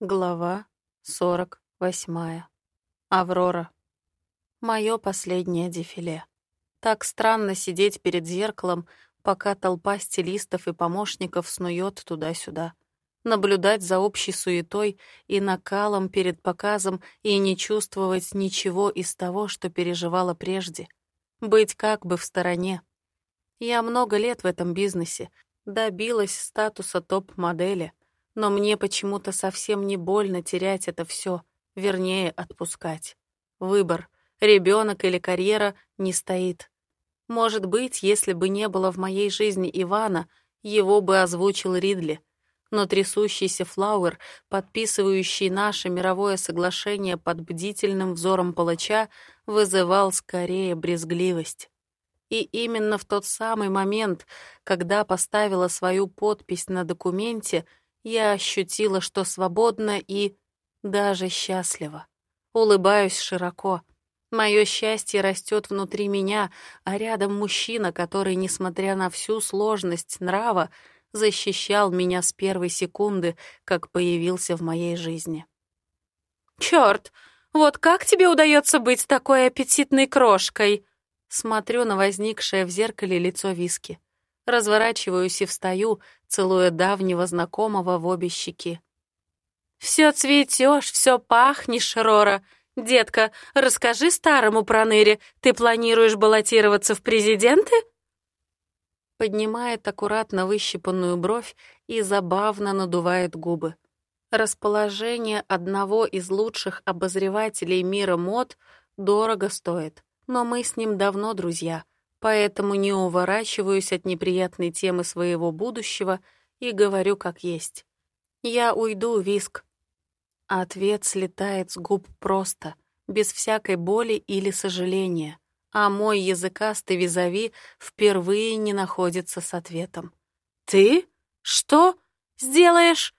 Глава 48. Аврора. Мое последнее дефиле. Так странно сидеть перед зеркалом, пока толпа стилистов и помощников снует туда-сюда. Наблюдать за общей суетой и накалом перед показом и не чувствовать ничего из того, что переживала прежде. Быть как бы в стороне. Я много лет в этом бизнесе, добилась статуса топ-модели, но мне почему-то совсем не больно терять это все, вернее, отпускать. Выбор, ребенок или карьера, не стоит. Может быть, если бы не было в моей жизни Ивана, его бы озвучил Ридли. Но трясущийся Флауэр, подписывающий наше мировое соглашение под бдительным взором палача, вызывал скорее брезгливость. И именно в тот самый момент, когда поставила свою подпись на документе, я ощутила, что свободна и даже счастлива. Улыбаюсь широко. Мое счастье растет внутри меня, а рядом мужчина, который, несмотря на всю сложность нрава, защищал меня с первой секунды, как появился в моей жизни. «Чёрт! Вот как тебе удается быть такой аппетитной крошкой?» Смотрю на возникшее в зеркале лицо виски. Разворачиваюсь и встаю, целуя давнего знакомого в обе щеки. «Все цветешь, все пахнешь, Рора. Детка, расскажи старому проныре, ты планируешь баллотироваться в президенты?» Поднимает аккуратно выщипанную бровь и забавно надувает губы. Расположение одного из лучших обозревателей мира мод дорого стоит, но мы с ним давно друзья — поэтому не уворачиваюсь от неприятной темы своего будущего и говорю как есть. Я уйду, Виск. Ответ слетает с губ просто, без всякой боли или сожаления, а мой языкастый визави впервые не находится с ответом. «Ты? Что? Сделаешь?»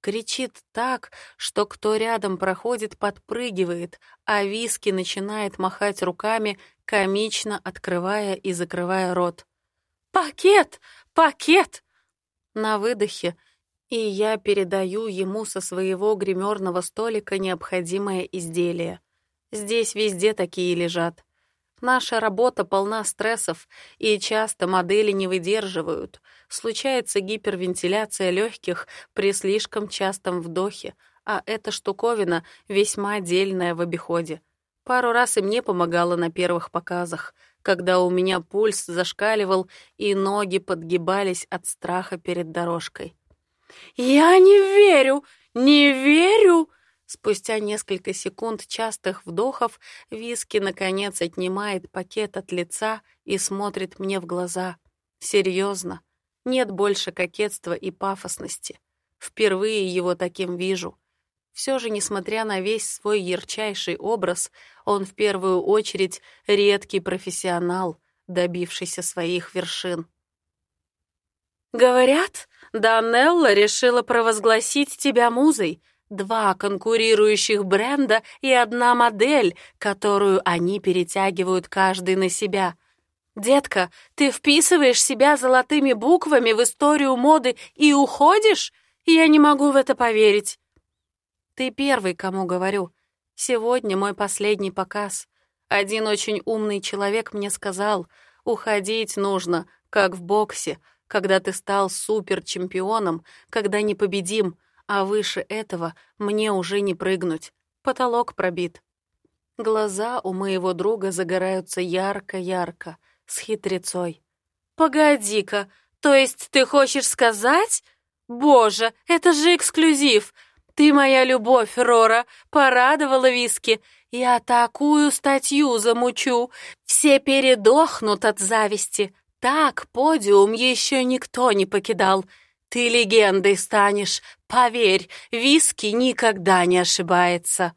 Кричит так, что кто рядом проходит, подпрыгивает, а Виски начинает махать руками, комично открывая и закрывая рот. «Пакет! Пакет!» На выдохе, и я передаю ему со своего гримерного столика необходимое изделие. Здесь везде такие лежат. Наша работа полна стрессов, и часто модели не выдерживают. Случается гипервентиляция легких при слишком частом вдохе, а эта штуковина весьма дельная в обиходе. Пару раз и мне помогала на первых показах, когда у меня пульс зашкаливал и ноги подгибались от страха перед дорожкой. «Я не верю! Не верю!» Спустя несколько секунд частых вдохов Виски, наконец, отнимает пакет от лица и смотрит мне в глаза. Серьезно. Нет больше кокетства и пафосности. Впервые его таким вижу. Все же, несмотря на весь свой ярчайший образ, он в первую очередь редкий профессионал, добившийся своих вершин. «Говорят, Данелла решила провозгласить тебя музой», Два конкурирующих бренда и одна модель, которую они перетягивают каждый на себя. Детка, ты вписываешь себя золотыми буквами в историю моды и уходишь? Я не могу в это поверить. Ты первый, кому говорю. Сегодня мой последний показ. Один очень умный человек мне сказал, уходить нужно, как в боксе, когда ты стал суперчемпионом, когда непобедим, а выше этого мне уже не прыгнуть. Потолок пробит. Глаза у моего друга загораются ярко-ярко, с хитрецой. «Погоди-ка, то есть ты хочешь сказать? Боже, это же эксклюзив! Ты моя любовь, Рора, порадовала виски. Я такую статью замучу. Все передохнут от зависти. Так подиум еще никто не покидал. Ты легендой станешь, поверь, виски никогда не ошибается.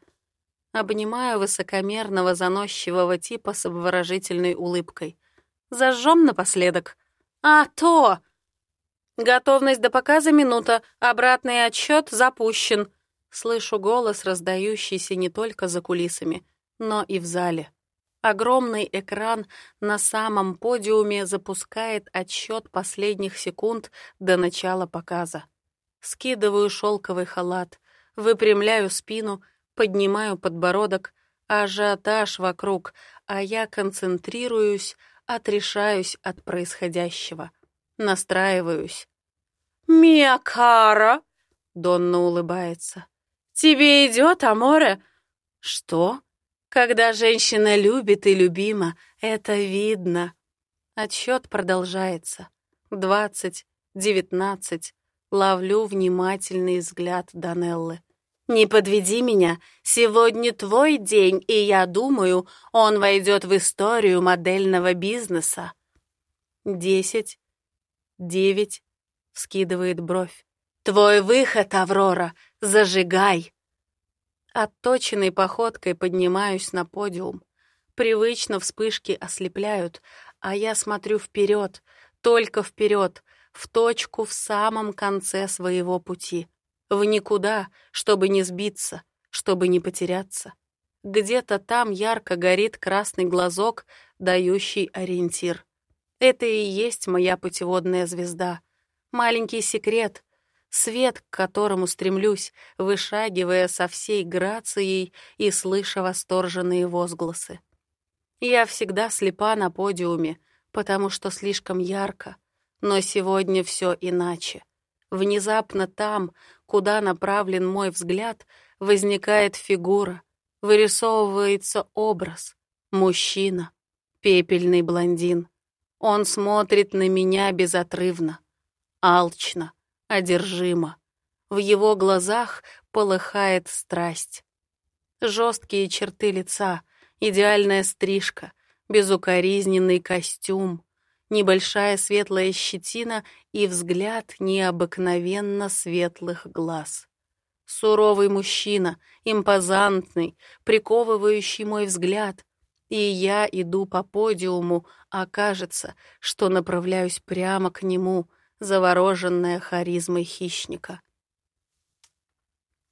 Обнимаю высокомерного заносчивого типа с обворожительной улыбкой. Зажжем напоследок. А то! Готовность до показа минута, обратный отсчет запущен. Слышу голос, раздающийся не только за кулисами, но и в зале. Огромный экран на самом подиуме запускает отсчет последних секунд до начала показа. Скидываю шелковый халат, выпрямляю спину, поднимаю подбородок, ажиотаж вокруг, а я концентрируюсь, отрешаюсь от происходящего, настраиваюсь. «Миакара!» — Донна улыбается. «Тебе идет, Аморе?» «Что?» «Когда женщина любит и любима, это видно». Отсчет продолжается. Двадцать, девятнадцать. Ловлю внимательный взгляд Данеллы. «Не подведи меня. Сегодня твой день, и я думаю, он войдет в историю модельного бизнеса». «Десять, девять», — вскидывает бровь. «Твой выход, Аврора! Зажигай!» Отточенной походкой поднимаюсь на подиум. Привычно вспышки ослепляют, а я смотрю вперед, только вперед, в точку в самом конце своего пути. В никуда, чтобы не сбиться, чтобы не потеряться. Где-то там ярко горит красный глазок, дающий ориентир. Это и есть моя путеводная звезда. Маленький секрет, свет, к которому стремлюсь, вышагивая со всей грацией и слыша восторженные возгласы. Я всегда слепа на подиуме, потому что слишком ярко, но сегодня все иначе. Внезапно там, куда направлен мой взгляд, возникает фигура, вырисовывается образ. Мужчина, пепельный блондин. Он смотрит на меня безотрывно, алчно, одержимо. В его глазах полыхает страсть. Жесткие черты лица, идеальная стрижка, безукоризненный костюм, небольшая светлая щетина и взгляд необыкновенно светлых глаз. Суровый мужчина, импозантный, приковывающий мой взгляд, и я иду по подиуму, а кажется, что направляюсь прямо к нему, завороженная харизмой хищника.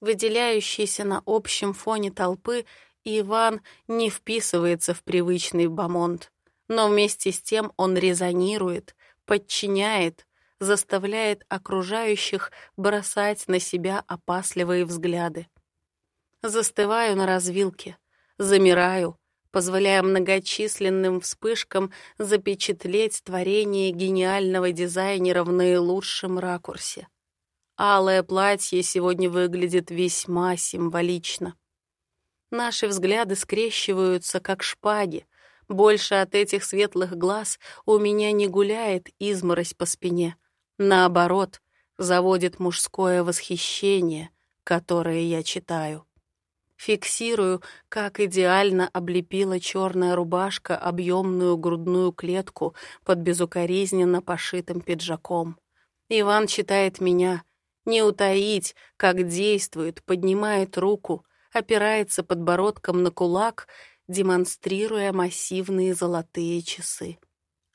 Выделяющийся на общем фоне толпы, Иван не вписывается в привычный бамонт но вместе с тем он резонирует, подчиняет, заставляет окружающих бросать на себя опасливые взгляды. Застываю на развилке, замираю, позволяя многочисленным вспышкам запечатлеть творение гениального дизайнера в наилучшем ракурсе. Алое платье сегодня выглядит весьма символично. Наши взгляды скрещиваются, как шпаги, больше от этих светлых глаз у меня не гуляет изморозь по спине. Наоборот, заводит мужское восхищение, которое я читаю. Фиксирую, как идеально облепила черная рубашка объемную грудную клетку под безукоризненно пошитым пиджаком. Иван читает меня. Не утаить, как действует, поднимает руку, опирается подбородком на кулак демонстрируя массивные золотые часы.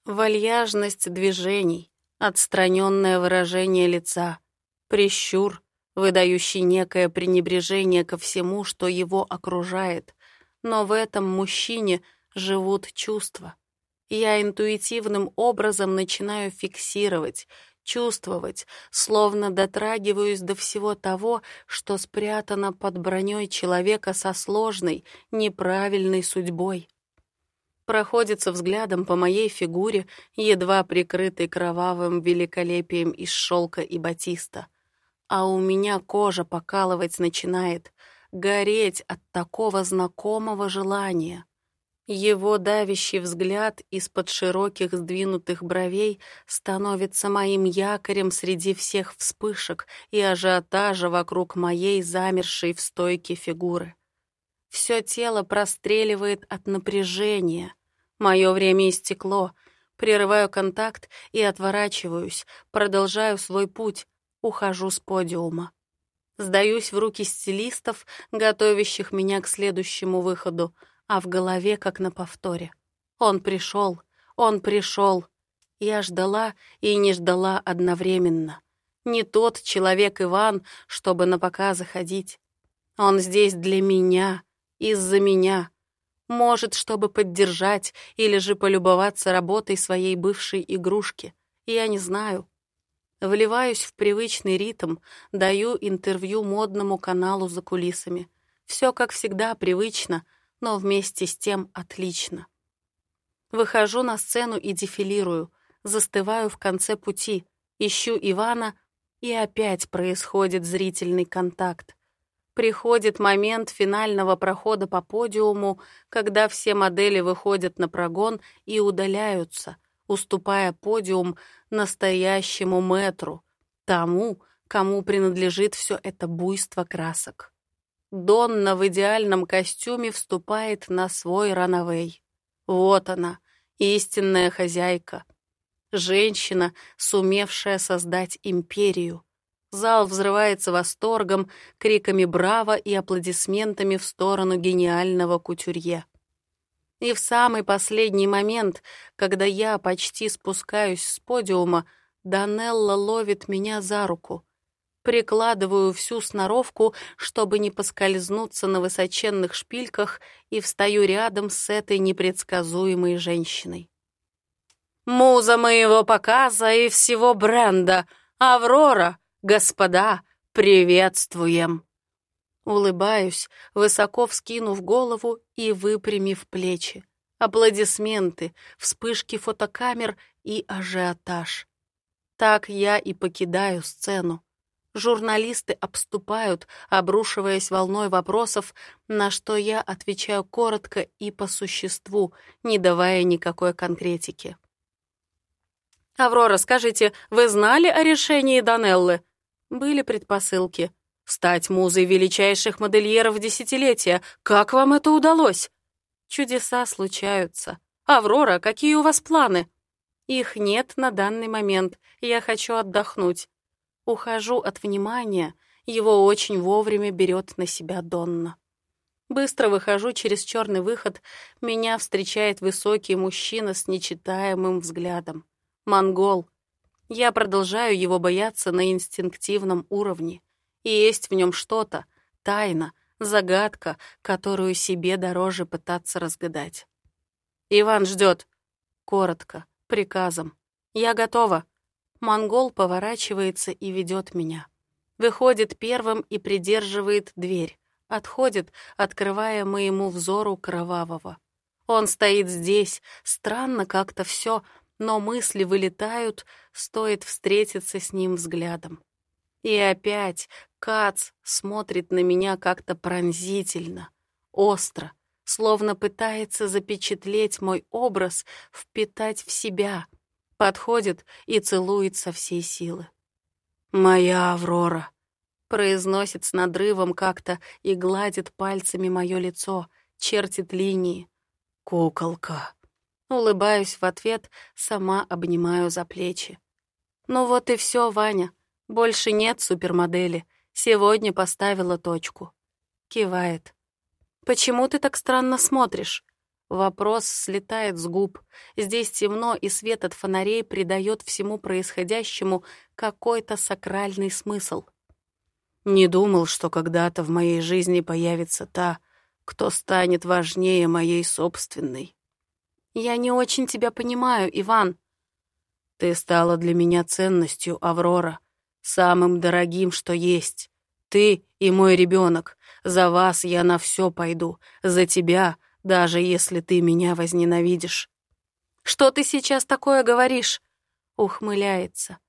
Вальяжность движений, отстраненное выражение лица, прищур, выдающий некое пренебрежение ко всему, что его окружает, но в этом мужчине живут чувства. Я интуитивным образом начинаю фиксировать, чувствовать, словно дотрагиваюсь до всего того, что спрятано под броней человека со сложной, неправильной судьбой. Проходится взглядом по моей фигуре, едва прикрытой кровавым великолепием из шелка и батиста. А у меня кожа покалывать начинает, гореть от такого знакомого желания. Его давящий взгляд из-под широких сдвинутых бровей становится моим якорем среди всех вспышек и ажиотажа вокруг моей замершей в стойке фигуры. Все тело простреливает от напряжения. Мое время истекло. Прерываю контакт и отворачиваюсь, продолжаю свой путь, ухожу с подиума. Сдаюсь в руки стилистов, готовящих меня к следующему выходу — а в голове как на повторе. Он пришел, он пришел. Я ждала и не ждала одновременно. Не тот человек Иван, чтобы на показы ходить. Он здесь для меня, из-за меня. Может, чтобы поддержать или же полюбоваться работой своей бывшей игрушки. Я не знаю. Вливаюсь в привычный ритм, даю интервью модному каналу за кулисами. Все, как всегда, привычно, но вместе с тем отлично. Выхожу на сцену и дефилирую, застываю в конце пути, ищу Ивана, и опять происходит зрительный контакт. Приходит момент финального прохода по подиуму, когда все модели выходят на прогон и удаляются, уступая подиум настоящему метру, тому, кому принадлежит все это буйство красок. Донна в идеальном костюме вступает на свой ранавей. Вот она, истинная хозяйка. Женщина, сумевшая создать империю. Зал взрывается восторгом, криками «Браво!» и аплодисментами в сторону гениального кутюрье. И в самый последний момент, когда я почти спускаюсь с подиума, Данелла ловит меня за руку. Прикладываю всю сноровку, чтобы не поскользнуться на высоченных шпильках, и встаю рядом с этой непредсказуемой женщиной. «Муза моего показа и всего бренда! Аврора!» «Господа, приветствуем!» Улыбаюсь, высоко вскинув голову и выпрямив плечи. Аплодисменты, вспышки фотокамер и ажиотаж. Так я и покидаю сцену. Журналисты обступают, обрушиваясь волной вопросов, на что я отвечаю коротко и по существу, не давая никакой конкретики. «Аврора, скажите, вы знали о решении Данеллы?» Были предпосылки. Стать музой величайших модельеров десятилетия. Как вам это удалось? Чудеса случаются. Аврора, какие у вас планы? Их нет на данный момент. Я хочу отдохнуть. Ухожу от внимания. Его очень вовремя берет на себя Донна. Быстро выхожу через черный выход. Меня встречает высокий мужчина с нечитаемым взглядом. Монгол. Я продолжаю его бояться на инстинктивном уровне. И есть в нем что-то, тайна, загадка, которую себе дороже пытаться разгадать. «Иван ждет. Коротко, приказом. «Я готова». Монгол поворачивается и ведет меня. Выходит первым и придерживает дверь. Отходит, открывая моему взору кровавого. Он стоит здесь, странно как-то все, но мысли вылетают, стоит встретиться с ним взглядом. И опять Кац смотрит на меня как-то пронзительно, остро, словно пытается запечатлеть мой образ, впитать в себя, подходит и целует со всей силы. «Моя Аврора», — произносит с надрывом как-то и гладит пальцами мое лицо, чертит линии. «Куколка». Улыбаюсь в ответ, сама обнимаю за плечи. Ну вот и все, Ваня. Больше нет супермодели. Сегодня поставила точку. Кивает. Почему ты так странно смотришь? Вопрос слетает с губ. Здесь темно, и свет от фонарей придает всему происходящему какой-то сакральный смысл. Не думал, что когда-то в моей жизни появится та, кто станет важнее моей собственной. «Я не очень тебя понимаю, Иван». «Ты стала для меня ценностью, Аврора, самым дорогим, что есть. Ты и мой ребенок. За вас я на все пойду. За тебя, даже если ты меня возненавидишь». «Что ты сейчас такое говоришь?» Ухмыляется.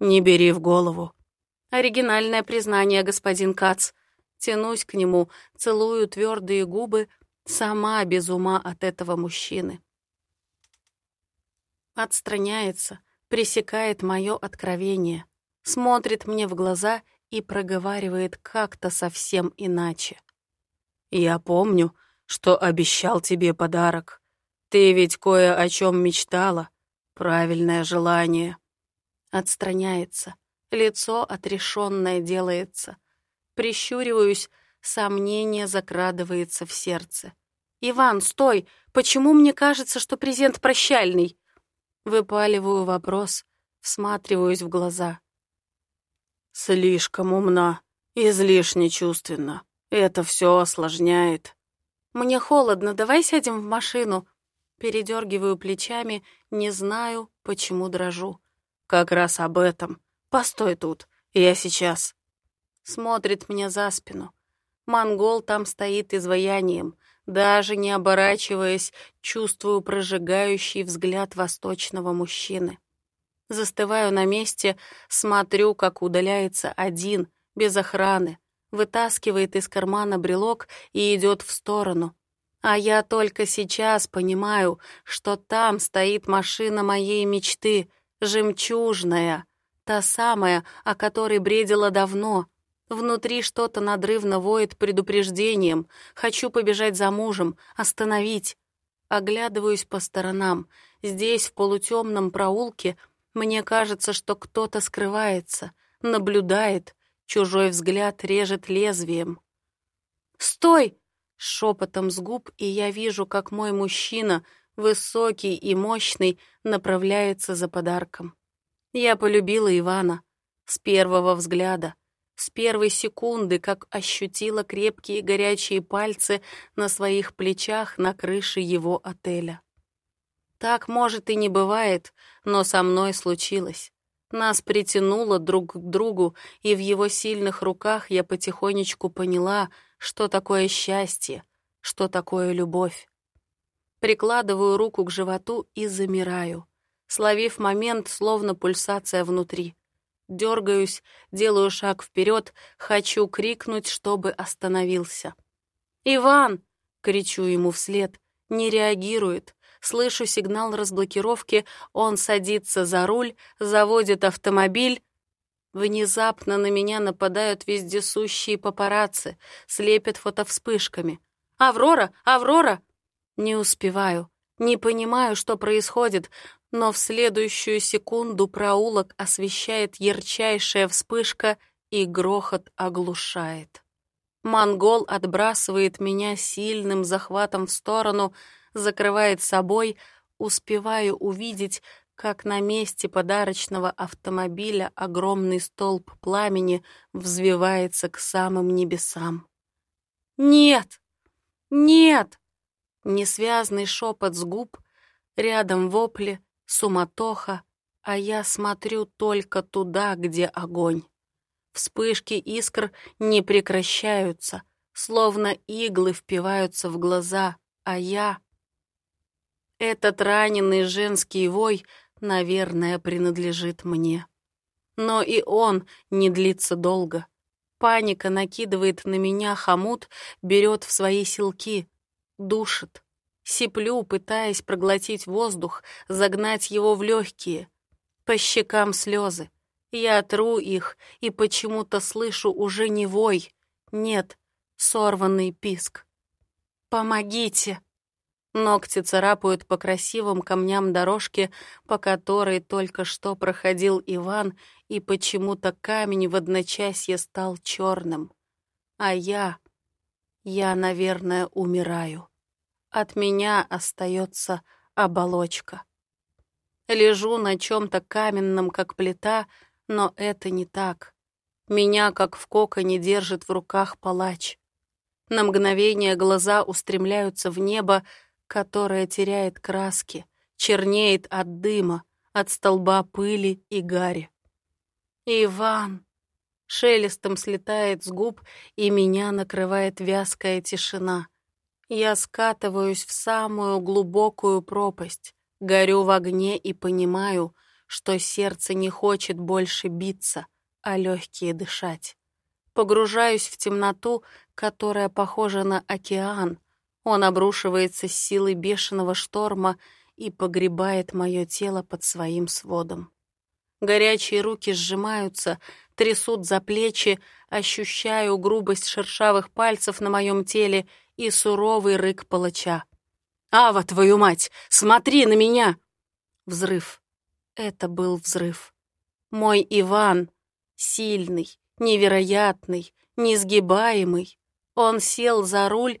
«Не бери в голову». Оригинальное признание, господин Кац. Тянусь к нему, целую твердые губы, сама без ума от этого мужчины. Отстраняется, пресекает мое откровение, смотрит мне в глаза и проговаривает как-то совсем иначе. «Я помню, что обещал тебе подарок. Ты ведь кое о чем мечтала. Правильное желание». Отстраняется, лицо отрешенное делается. Прищуриваюсь, сомнение закрадывается в сердце. «Иван, стой! Почему мне кажется, что презент прощальный?» Выпаливаю вопрос, всматриваюсь в глаза. «Слишком умна, излишне чувственна. Это все осложняет». «Мне холодно, давай сядем в машину». Передергиваю плечами, не знаю, почему дрожу. «Как раз об этом. Постой тут, я сейчас. Смотрит мне за спину. Монгол там стоит изваянием. Даже не оборачиваясь, чувствую прожигающий взгляд восточного мужчины. Застываю на месте, смотрю, как удаляется один, без охраны, вытаскивает из кармана брелок и идет в сторону. А я только сейчас понимаю, что там стоит машина моей мечты, жемчужная, та самая, о которой бредила давно. Внутри что-то надрывно воет предупреждением. Хочу побежать за мужем, остановить. Оглядываюсь по сторонам. Здесь, в полутемном проулке, мне кажется, что кто-то скрывается, наблюдает, чужой взгляд режет лезвием. «Стой!» шепотом с губ, и я вижу, как мой мужчина, высокий и мощный, направляется за подарком. Я полюбила Ивана с первого взгляда, с первой секунды, как ощутила крепкие горячие пальцы на своих плечах на крыше его отеля. Так, может, и не бывает, но со мной случилось. Нас притянуло друг к другу, и в его сильных руках я потихонечку поняла — что такое счастье, что такое любовь. Прикладываю руку к животу и замираю, словив момент, словно пульсация внутри. Дергаюсь, делаю шаг вперед, хочу крикнуть, чтобы остановился. «Иван!» — кричу ему вслед, не реагирует. Слышу сигнал разблокировки, он садится за руль, заводит автомобиль, Внезапно на меня нападают вездесущие папарацци, слепят фотовспышками. «Аврора! Аврора!» Не успеваю, не понимаю, что происходит, но в следующую секунду проулок освещает ярчайшая вспышка, и грохот оглушает. Монгол отбрасывает меня сильным захватом в сторону, закрывает собой, успеваю увидеть, как на месте подарочного автомобиля огромный столб пламени взвивается к самым небесам. «Нет! Нет!» Несвязный шепот с губ, рядом вопли, суматоха, а я смотрю только туда, где огонь. Вспышки искр не прекращаются, словно иглы впиваются в глаза, а я... Этот раненый женский вой наверное, принадлежит мне. Но и он не длится долго. Паника накидывает на меня хомут, берет в свои силки, душит. Сиплю, пытаясь проглотить воздух, загнать его в легкие. По щекам слезы. Я тру их и почему-то слышу уже не вой. Нет, сорванный писк. «Помогите!» Ногти царапают по красивым камням дорожки, по которой только что проходил Иван, и почему-то камень в одночасье стал черным. А я... я, наверное, умираю. От меня остается оболочка. Лежу на чем-то каменном, как плита, но это не так. Меня, как в коконе, держит в руках палач. На мгновение глаза устремляются в небо, которая теряет краски, чернеет от дыма, от столба пыли и гари. «Иван!» Шелестом слетает с губ, и меня накрывает вязкая тишина. Я скатываюсь в самую глубокую пропасть, горю в огне и понимаю, что сердце не хочет больше биться, а легкие дышать. Погружаюсь в темноту, которая похожа на океан, он обрушивается с силой бешеного шторма и погребает мое тело под своим сводом. Горячие руки сжимаются, трясут за плечи, ощущаю грубость шершавых пальцев на моем теле и суровый рык палача. «Ава, твою мать! Смотри на меня!» Взрыв. Это был взрыв. Мой Иван, сильный, невероятный, несгибаемый. Он сел за руль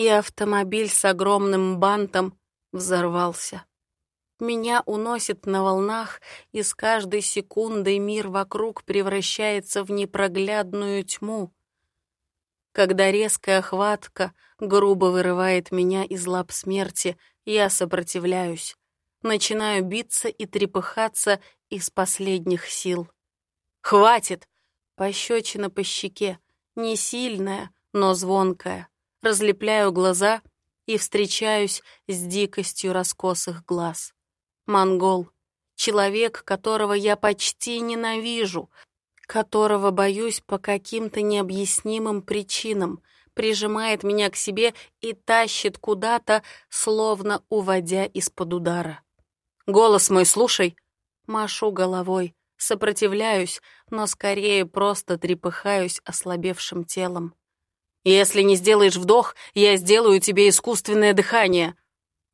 и автомобиль с огромным бантом взорвался. Меня уносит на волнах, и с каждой секундой мир вокруг превращается в непроглядную тьму. Когда резкая хватка грубо вырывает меня из лап смерти, я сопротивляюсь. Начинаю биться и трепыхаться из последних сил. Хватит!» Пощечина по щеке, не сильная, но звонкая. Разлепляю глаза и встречаюсь с дикостью раскосых глаз. Монгол. Человек, которого я почти ненавижу, которого боюсь по каким-то необъяснимым причинам, прижимает меня к себе и тащит куда-то, словно уводя из-под удара. «Голос мой слушай!» Машу головой, сопротивляюсь, но скорее просто трепыхаюсь ослабевшим телом. «Если не сделаешь вдох, я сделаю тебе искусственное дыхание!»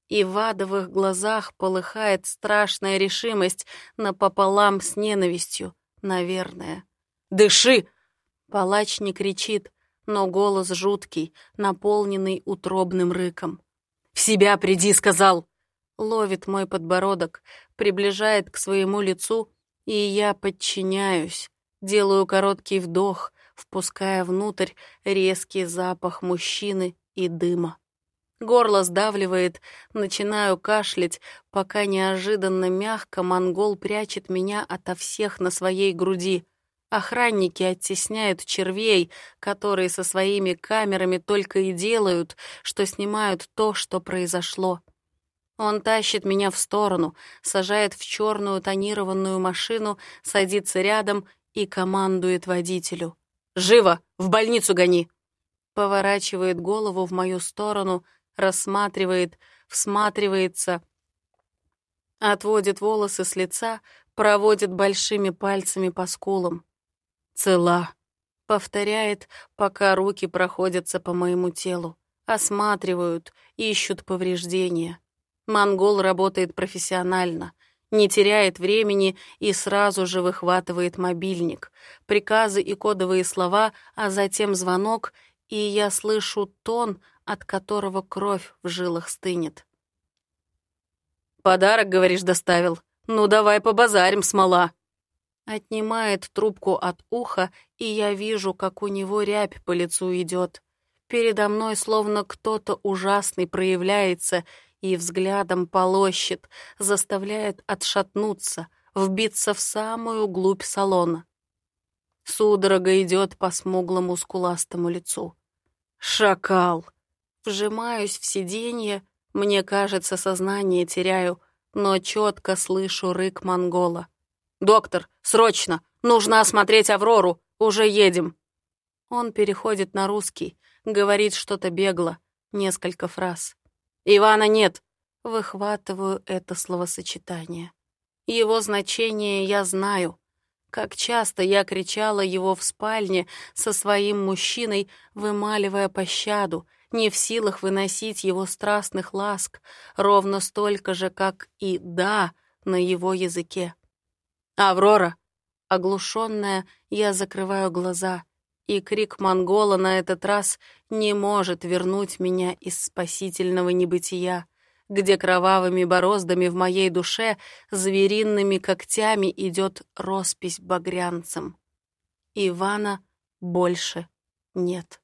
И в адовых глазах полыхает страшная решимость напополам с ненавистью, наверное. «Дыши!» Палач не кричит, но голос жуткий, наполненный утробным рыком. «В себя приди!» — сказал. Ловит мой подбородок, приближает к своему лицу, и я подчиняюсь. Делаю короткий вдох, впуская внутрь резкий запах мужчины и дыма. Горло сдавливает, начинаю кашлять, пока неожиданно мягко монгол прячет меня ото всех на своей груди. Охранники оттесняют червей, которые со своими камерами только и делают, что снимают то, что произошло. Он тащит меня в сторону, сажает в черную тонированную машину, садится рядом и командует водителю. «Живо! В больницу гони!» Поворачивает голову в мою сторону — рассматривает, всматривается, отводит волосы с лица, проводит большими пальцами по скулам. «Цела», — повторяет, пока руки проходятся по моему телу, осматривают, ищут повреждения. Монгол работает профессионально, не теряет времени и сразу же выхватывает мобильник, приказы и кодовые слова, а затем звонок, и я слышу тон, от которого кровь в жилах стынет. «Подарок, говоришь, доставил? Ну, давай побазарим, смола!» Отнимает трубку от уха, и я вижу, как у него рябь по лицу идет. Передо мной словно кто-то ужасный проявляется и взглядом полощет, заставляет отшатнуться, вбиться в самую глубь салона. Судорога идет по смуглому скуластому лицу. «Шакал!» Вжимаюсь в сиденье, мне кажется, сознание теряю, но четко слышу рык монгола. «Доктор, срочно! Нужно осмотреть Аврору! Уже едем!» Он переходит на русский, говорит что-то бегло, несколько фраз. «Ивана нет!» Выхватываю это словосочетание. Его значение я знаю. Как часто я кричала его в спальне со своим мужчиной, вымаливая пощаду, не в силах выносить его страстных ласк, ровно столько же, как и «да» на его языке. «Аврора!» Оглушенная, я закрываю глаза, и крик монгола на этот раз не может вернуть меня из спасительного небытия, где кровавыми бороздами в моей душе звериными когтями идет роспись багрянцем. Ивана больше нет.